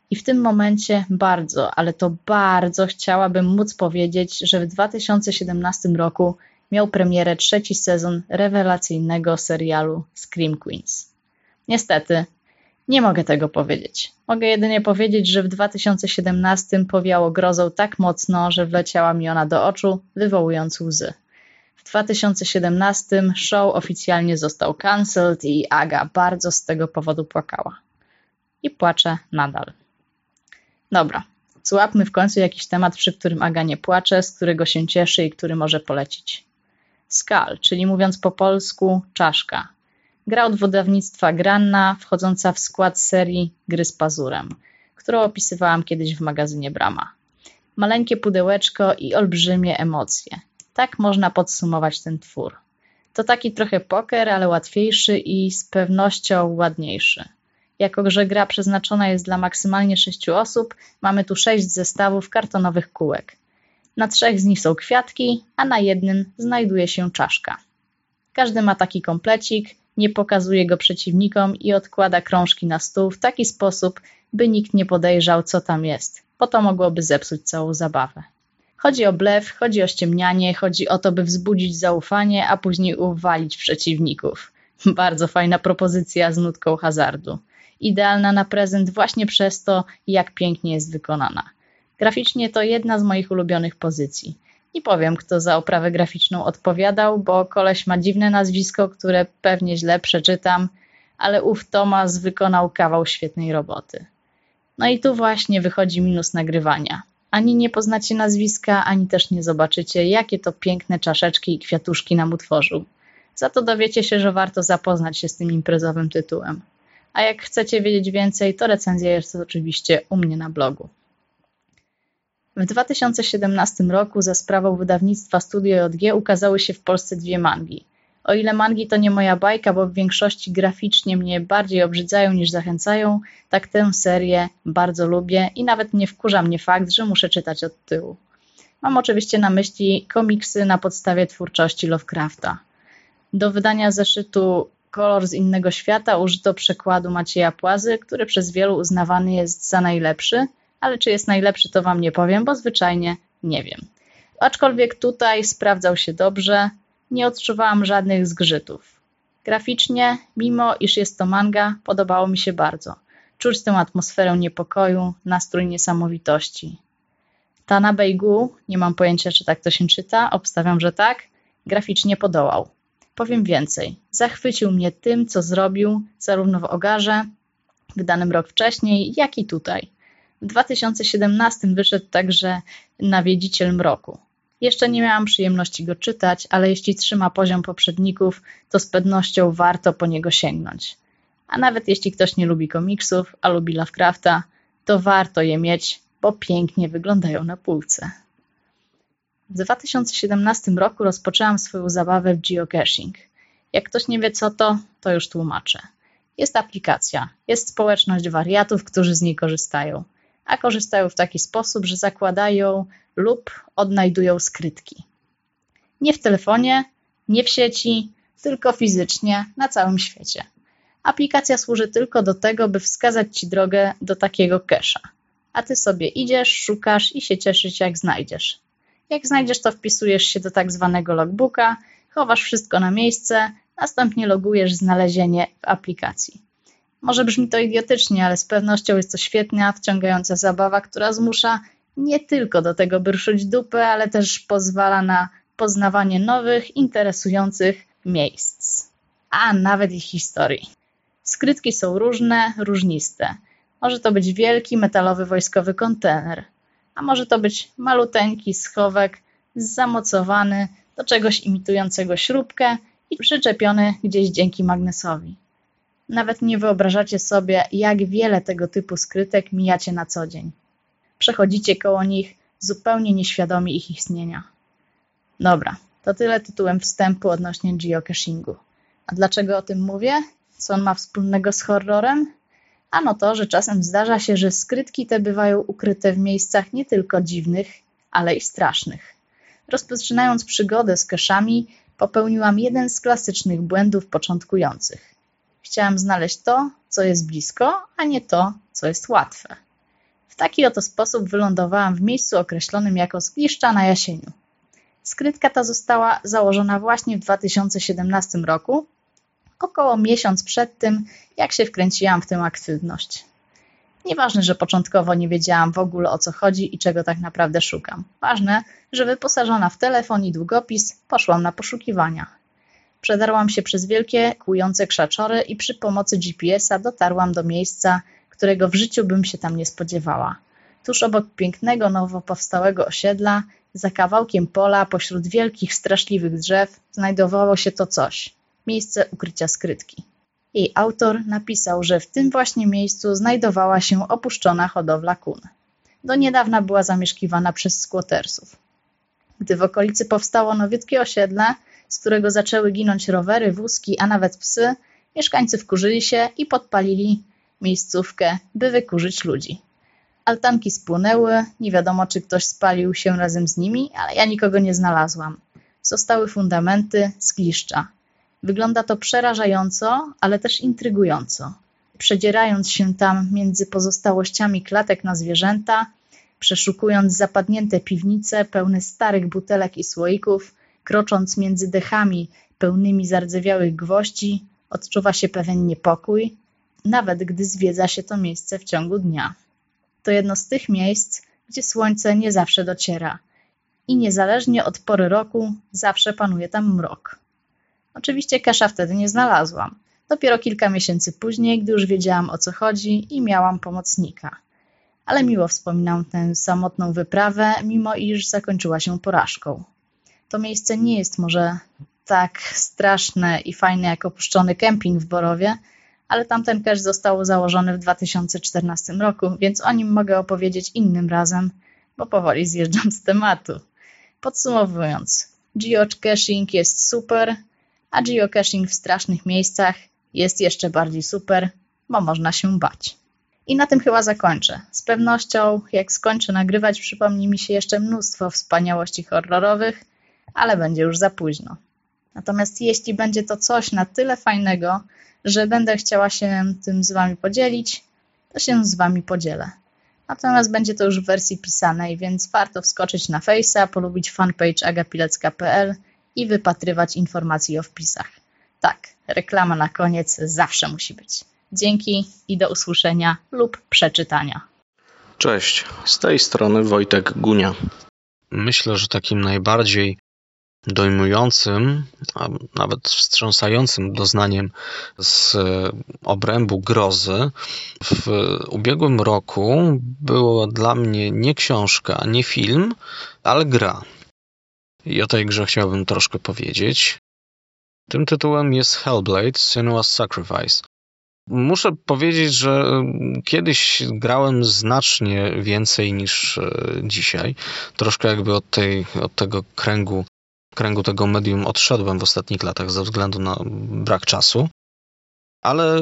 I w tym momencie bardzo, ale to bardzo chciałabym móc powiedzieć, że w 2017 roku miał premierę trzeci sezon rewelacyjnego serialu Scream Queens. Niestety, nie mogę tego powiedzieć. Mogę jedynie powiedzieć, że w 2017 powiało grozą tak mocno, że wleciała mi ona do oczu, wywołując łzy. W 2017 show oficjalnie został cancelled i Aga bardzo z tego powodu płakała. I płacze nadal. Dobra, złapmy w końcu jakiś temat, przy którym Aga nie płacze, z którego się cieszy i który może polecić. Skal, czyli mówiąc po polsku, czaszka. Gra od Granna, wchodząca w skład serii Gry z pazurem, którą opisywałam kiedyś w magazynie Brama. Maleńkie pudełeczko i olbrzymie emocje. Tak można podsumować ten twór. To taki trochę poker, ale łatwiejszy i z pewnością ładniejszy. Jako, że gra przeznaczona jest dla maksymalnie sześciu osób, mamy tu sześć zestawów kartonowych kółek. Na trzech z nich są kwiatki, a na jednym znajduje się czaszka. Każdy ma taki komplecik, nie pokazuje go przeciwnikom i odkłada krążki na stół w taki sposób, by nikt nie podejrzał, co tam jest, bo to mogłoby zepsuć całą zabawę. Chodzi o blef, chodzi o ściemnianie, chodzi o to, by wzbudzić zaufanie, a później uwalić przeciwników. Bardzo fajna propozycja z nutką hazardu. Idealna na prezent właśnie przez to, jak pięknie jest wykonana. Graficznie to jedna z moich ulubionych pozycji. Nie powiem, kto za oprawę graficzną odpowiadał, bo koleś ma dziwne nazwisko, które pewnie źle przeczytam, ale ów Tomas wykonał kawał świetnej roboty. No i tu właśnie wychodzi minus nagrywania. Ani nie poznacie nazwiska, ani też nie zobaczycie, jakie to piękne czaszeczki i kwiatuszki nam utworzył. Za to dowiecie się, że warto zapoznać się z tym imprezowym tytułem. A jak chcecie wiedzieć więcej, to recenzja jest oczywiście u mnie na blogu. W 2017 roku za sprawą wydawnictwa Studio JG ukazały się w Polsce dwie mangi. O ile mangi to nie moja bajka, bo w większości graficznie mnie bardziej obrzydzają niż zachęcają, tak tę serię bardzo lubię i nawet nie wkurza mnie fakt, że muszę czytać od tyłu. Mam oczywiście na myśli komiksy na podstawie twórczości Lovecrafta. Do wydania zeszytu Kolor z innego świata użyto przekładu Macieja Płazy, który przez wielu uznawany jest za najlepszy – ale czy jest najlepszy, to Wam nie powiem, bo zwyczajnie nie wiem. Aczkolwiek tutaj sprawdzał się dobrze, nie odczuwałam żadnych zgrzytów. Graficznie, mimo iż jest to manga, podobało mi się bardzo. Czuć tę atmosferę niepokoju, nastrój niesamowitości. Tana Beigu, nie mam pojęcia czy tak to się czyta, obstawiam, że tak, graficznie podołał. Powiem więcej, zachwycił mnie tym, co zrobił, zarówno w Ogarze, wydanym rok wcześniej, jak i tutaj. W 2017 wyszedł także Nawiedziciel Mroku. Jeszcze nie miałam przyjemności go czytać, ale jeśli trzyma poziom poprzedników, to z pewnością warto po niego sięgnąć. A nawet jeśli ktoś nie lubi komiksów, a lubi Lovecrafta, to warto je mieć, bo pięknie wyglądają na półce. W 2017 roku rozpoczęłam swoją zabawę w geocaching. Jak ktoś nie wie co to, to już tłumaczę. Jest aplikacja, jest społeczność wariatów, którzy z niej korzystają a korzystają w taki sposób, że zakładają lub odnajdują skrytki. Nie w telefonie, nie w sieci, tylko fizycznie na całym świecie. Aplikacja służy tylko do tego, by wskazać Ci drogę do takiego kesza. A Ty sobie idziesz, szukasz i się cieszysz, jak znajdziesz. Jak znajdziesz to, wpisujesz się do tak zwanego logbooka, chowasz wszystko na miejsce, następnie logujesz znalezienie w aplikacji. Może brzmi to idiotycznie, ale z pewnością jest to świetna, wciągająca zabawa, która zmusza nie tylko do tego, by ruszyć dupę, ale też pozwala na poznawanie nowych, interesujących miejsc, a nawet ich historii. Skrytki są różne, różniste. Może to być wielki metalowy wojskowy kontener, a może to być maluteńki schowek zamocowany do czegoś imitującego śrubkę i przyczepiony gdzieś dzięki magnesowi. Nawet nie wyobrażacie sobie, jak wiele tego typu skrytek mijacie na co dzień. Przechodzicie koło nich zupełnie nieświadomi ich istnienia. Dobra, to tyle tytułem wstępu odnośnie geocachingu. A dlaczego o tym mówię? Co on ma wspólnego z horrorem? Ano to, że czasem zdarza się, że skrytki te bywają ukryte w miejscach nie tylko dziwnych, ale i strasznych. Rozpoczynając przygodę z keszami, popełniłam jeden z klasycznych błędów początkujących. Chciałam znaleźć to, co jest blisko, a nie to, co jest łatwe. Taki oto sposób wylądowałam w miejscu określonym jako zgliszcza na jasieniu. Skrytka ta została założona właśnie w 2017 roku, około miesiąc przed tym, jak się wkręciłam w tę aktywność. Nieważne, że początkowo nie wiedziałam w ogóle o co chodzi i czego tak naprawdę szukam. Ważne, że wyposażona w telefon i długopis poszłam na poszukiwania. Przedarłam się przez wielkie, kłujące krzaczory i przy pomocy GPS-a dotarłam do miejsca, którego w życiu bym się tam nie spodziewała. Tuż obok pięknego, nowo powstałego osiedla, za kawałkiem pola, pośród wielkich, straszliwych drzew, znajdowało się to coś miejsce ukrycia skrytki. Jej autor napisał, że w tym właśnie miejscu znajdowała się opuszczona hodowla kun. Do niedawna była zamieszkiwana przez squattersów. Gdy w okolicy powstało nowiutkie osiedle, z którego zaczęły ginąć rowery, wózki, a nawet psy, mieszkańcy wkurzyli się i podpalili miejscówkę, by wykurzyć ludzi. Altanki spłonęły, nie wiadomo czy ktoś spalił się razem z nimi, ale ja nikogo nie znalazłam. Zostały fundamenty, zgliszcza. Wygląda to przerażająco, ale też intrygująco. Przedzierając się tam między pozostałościami klatek na zwierzęta, przeszukując zapadnięte piwnice pełne starych butelek i słoików, krocząc między dechami pełnymi zardzewiałych gwoździ, odczuwa się pewien niepokój, nawet gdy zwiedza się to miejsce w ciągu dnia. To jedno z tych miejsc, gdzie słońce nie zawsze dociera i niezależnie od pory roku zawsze panuje tam mrok. Oczywiście Kesha wtedy nie znalazłam. Dopiero kilka miesięcy później, gdy już wiedziałam o co chodzi i miałam pomocnika. Ale miło wspominam tę samotną wyprawę, mimo iż zakończyła się porażką. To miejsce nie jest może tak straszne i fajne jak opuszczony kemping w Borowie, ale tamten cache został założony w 2014 roku, więc o nim mogę opowiedzieć innym razem, bo powoli zjeżdżam z tematu. Podsumowując, geocaching jest super, a geocaching w strasznych miejscach jest jeszcze bardziej super, bo można się bać. I na tym chyba zakończę. Z pewnością, jak skończę nagrywać, przypomni mi się jeszcze mnóstwo wspaniałości horrorowych, ale będzie już za późno. Natomiast jeśli będzie to coś na tyle fajnego, że będę chciała się tym z Wami podzielić, to się z Wami podzielę. Natomiast będzie to już w wersji pisanej, więc warto wskoczyć na Face'a, polubić fanpage agapilecka.pl i wypatrywać informacji o wpisach. Tak, reklama na koniec zawsze musi być. Dzięki i do usłyszenia lub przeczytania. Cześć, z tej strony Wojtek Gunia. Myślę, że takim najbardziej dojmującym, a nawet wstrząsającym doznaniem z obrębu grozy w ubiegłym roku było dla mnie nie książka, nie film, ale gra. I o tej grze chciałbym troszkę powiedzieć. Tym tytułem jest Hellblade Senua's Sacrifice. Muszę powiedzieć, że kiedyś grałem znacznie więcej niż e, dzisiaj. Troszkę jakby od, tej, od tego kręgu, kręgu tego medium odszedłem w ostatnich latach ze względu na brak czasu. Ale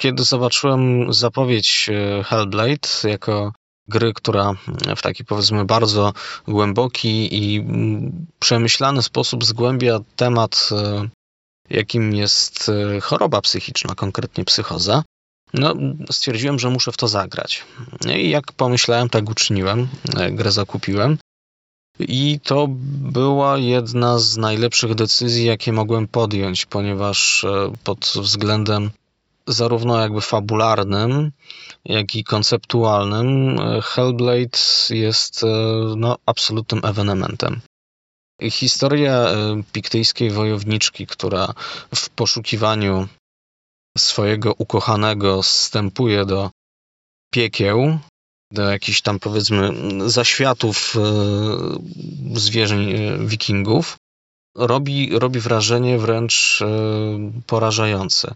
kiedy zobaczyłem zapowiedź e, Hellblade jako gry, która w taki powiedzmy bardzo głęboki i mm, przemyślany sposób zgłębia temat, e, jakim jest choroba psychiczna, konkretnie psychoza. No, stwierdziłem, że muszę w to zagrać. I jak pomyślałem, tak uczyniłem. Grę zakupiłem. I to była jedna z najlepszych decyzji, jakie mogłem podjąć, ponieważ e, pod względem zarówno jakby fabularnym, jak i konceptualnym e, Hellblade jest e, no, absolutnym ewenementem. Historia piktyjskiej wojowniczki, która w poszukiwaniu swojego ukochanego zstępuje do piekieł, do jakichś tam powiedzmy zaświatów e, zwierzeń e, wikingów, robi, robi wrażenie wręcz e, porażające.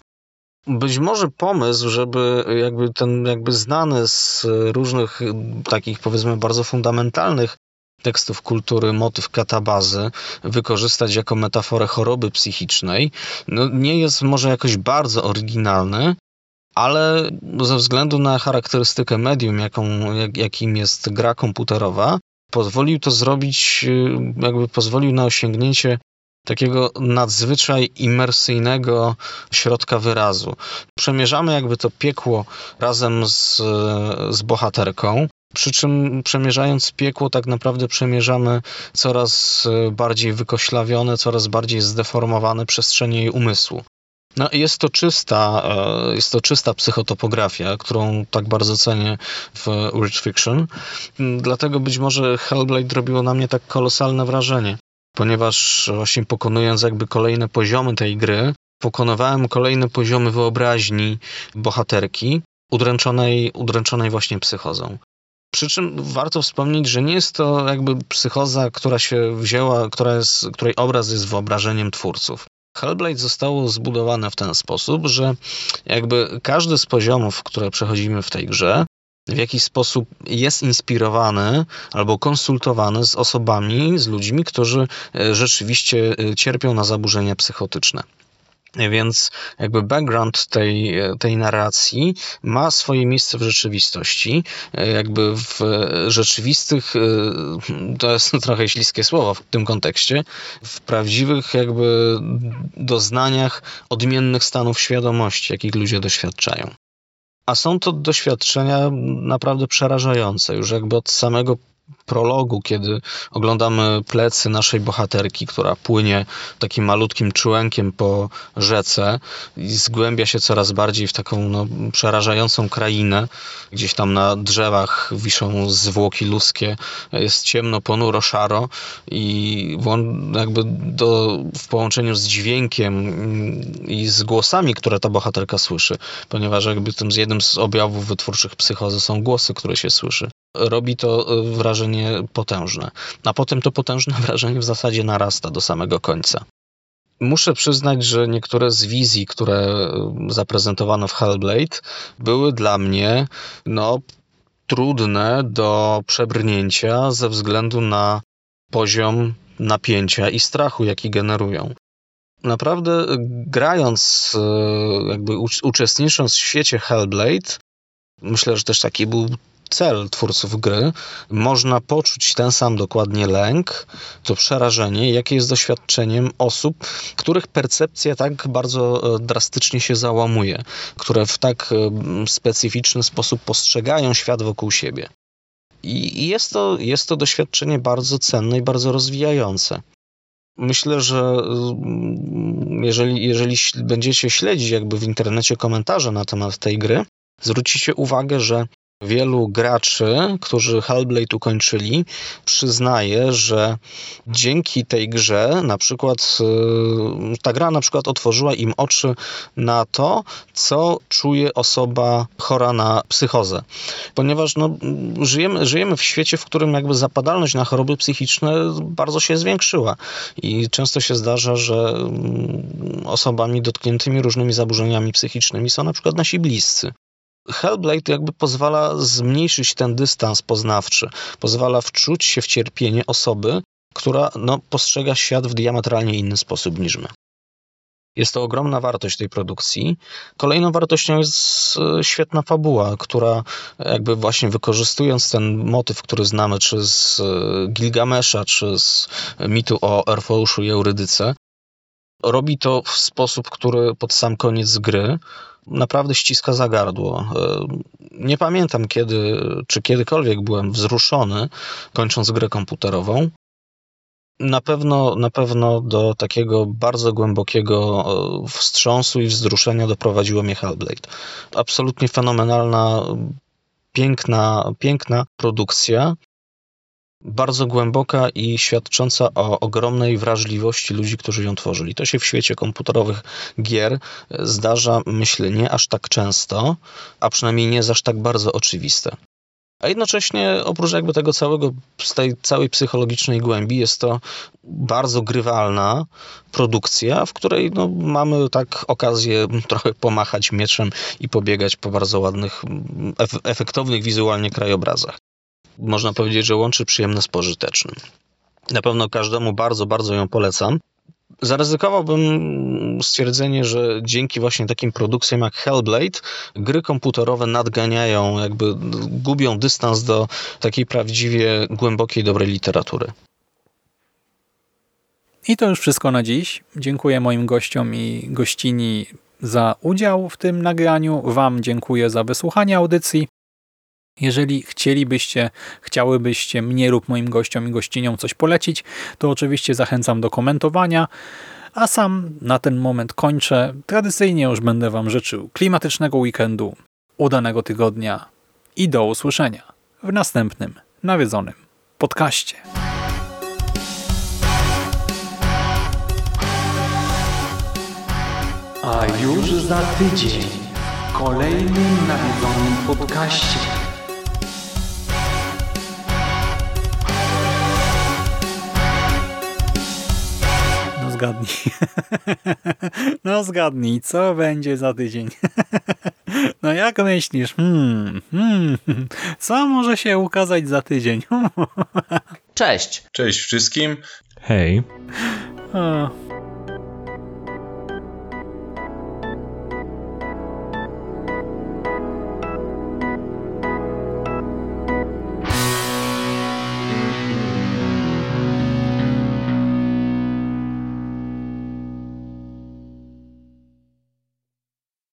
Być może pomysł, żeby jakby ten jakby znany z różnych takich powiedzmy bardzo fundamentalnych tekstów kultury motyw katabazy wykorzystać jako metaforę choroby psychicznej, no nie jest może jakoś bardzo oryginalny, ale ze względu na charakterystykę medium, jaką, jak, jakim jest gra komputerowa, pozwolił to zrobić, y, jakby pozwolił na osiągnięcie takiego nadzwyczaj imersyjnego środka wyrazu. Przemierzamy jakby to piekło razem z, z bohaterką, przy czym przemierzając piekło, tak naprawdę przemierzamy coraz bardziej wykoślawione, coraz bardziej zdeformowane przestrzenie jej umysłu. No, jest to czysta, e, jest to czysta psychotopografia, którą tak bardzo cenię w Rich Fiction. Dlatego być może Hellblade robiło na mnie tak kolosalne wrażenie, ponieważ właśnie pokonując jakby kolejne poziomy tej gry, pokonywałem kolejne poziomy wyobraźni bohaterki, udręczonej, udręczonej właśnie psychozą. Przy czym warto wspomnieć, że nie jest to jakby psychoza, która się wzięła, która jest, której obraz jest wyobrażeniem twórców. Hellblade zostało zbudowane w ten sposób, że jakby każdy z poziomów, które przechodzimy w tej grze, w jakiś sposób jest inspirowany albo konsultowany z osobami, z ludźmi, którzy e, rzeczywiście e, cierpią na zaburzenia psychotyczne. Więc jakby background tej, tej narracji ma swoje miejsce w rzeczywistości. Jakby w rzeczywistych, to jest trochę śliskie słowo w tym kontekście, w prawdziwych jakby doznaniach odmiennych stanów świadomości, jakich ludzie doświadczają. A są to doświadczenia naprawdę przerażające. Już jakby od samego prologu, kiedy oglądamy plecy naszej bohaterki, która płynie takim malutkim członkiem po rzece i zgłębia się coraz bardziej w taką no, przerażającą krainę. Gdzieś tam na drzewach wiszą zwłoki ludzkie, jest ciemno, ponuro, szaro i jakby do, w połączeniu z dźwiękiem i z głosami, które ta bohaterka słyszy, ponieważ jakby tym z jednym z objawów wytwórczych psychozy są głosy, które się słyszy robi to e, wrażenie potężne. A potem to potężne wrażenie w zasadzie narasta do samego końca. Muszę przyznać, że niektóre z wizji, które e, zaprezentowano w Hellblade, były dla mnie no, trudne do przebrnięcia ze względu na poziom napięcia i strachu, jaki generują. Naprawdę grając, e, jakby uczestnicząc w świecie Hellblade, myślę, że też taki był cel twórców gry, można poczuć ten sam dokładnie lęk, to przerażenie, jakie jest doświadczeniem osób, których percepcja tak bardzo e, drastycznie się załamuje, które w tak e, specyficzny sposób postrzegają świat wokół siebie. I jest to, jest to doświadczenie bardzo cenne i bardzo rozwijające. Myślę, że mm, jeżeli, jeżeli będziecie śledzić jakby w internecie komentarze na temat tej gry, zwrócicie uwagę, że Wielu graczy, którzy Hellblade ukończyli, przyznaje, że dzięki tej grze, na przykład y, ta gra na przykład otworzyła im oczy na to, co czuje osoba chora na psychozę. Ponieważ no, żyjemy, żyjemy w świecie, w którym jakby zapadalność na choroby psychiczne bardzo się zwiększyła i często się zdarza, że mm, osobami dotkniętymi różnymi zaburzeniami psychicznymi są na przykład nasi bliscy. Hellblade jakby pozwala zmniejszyć ten dystans poznawczy, pozwala wczuć się w cierpienie osoby, która no, postrzega świat w diametralnie inny sposób niż my. Jest to ogromna wartość tej produkcji. Kolejną wartością jest e, świetna fabuła, która jakby właśnie wykorzystując ten motyw, który znamy, czy z e, Gilgamesza, czy z mitu o Erfeuszu i Eurydyce, robi to w sposób, który pod sam koniec gry naprawdę ściska za gardło. E, nie pamiętam kiedy, czy kiedykolwiek byłem wzruszony kończąc grę komputerową. Na pewno, na pewno do takiego bardzo głębokiego wstrząsu i wzruszenia doprowadziło mnie Hellblade. Absolutnie fenomenalna, piękna, piękna produkcja bardzo głęboka i świadcząca o ogromnej wrażliwości ludzi, którzy ją tworzyli. To się w świecie komputerowych gier zdarza, myślę, nie aż tak często, a przynajmniej nie jest aż tak bardzo oczywiste. A jednocześnie oprócz jakby tego całego, z tej całej psychologicznej głębi jest to bardzo grywalna produkcja, w której no, mamy tak okazję trochę pomachać mieczem i pobiegać po bardzo ładnych, efektownych wizualnie krajobrazach można powiedzieć, że łączy przyjemne z pożytecznym. Na pewno każdemu bardzo, bardzo ją polecam. Zaryzykowałbym stwierdzenie, że dzięki właśnie takim produkcjom jak Hellblade gry komputerowe nadganiają, jakby gubią dystans do takiej prawdziwie głębokiej, dobrej literatury. I to już wszystko na dziś. Dziękuję moim gościom i gościni za udział w tym nagraniu. Wam dziękuję za wysłuchanie audycji. Jeżeli chcielibyście, chciałybyście mnie lub moim gościom i gościniom coś polecić, to oczywiście zachęcam do komentowania, a sam na ten moment kończę. Tradycyjnie już będę Wam życzył klimatycznego weekendu, udanego tygodnia i do usłyszenia w następnym nawiedzonym podcaście. A już za tydzień w kolejnym nawiedzonym podcaście. Zgadnij. No zgadnij, co będzie za tydzień. No jak myślisz? Hmm, hmm, co może się ukazać za tydzień? Cześć. Cześć wszystkim. Hej. O.